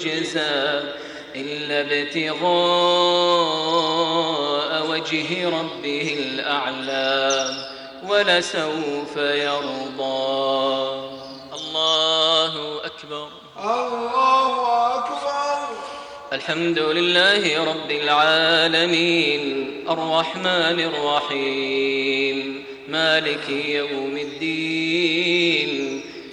تجزى إلا ابتغاء وجه ربه الأعلى ولسوف يرضى. الله أكبر. الله أكبر. الحمد لله رب العالمين. الرحمن الرحيم. مالك يوم الدين.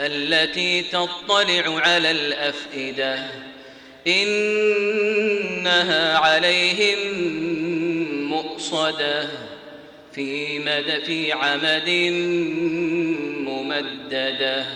التي تطلع على الأفئدة. إنها عليهم مؤصدة. في مد في عمد ممددة.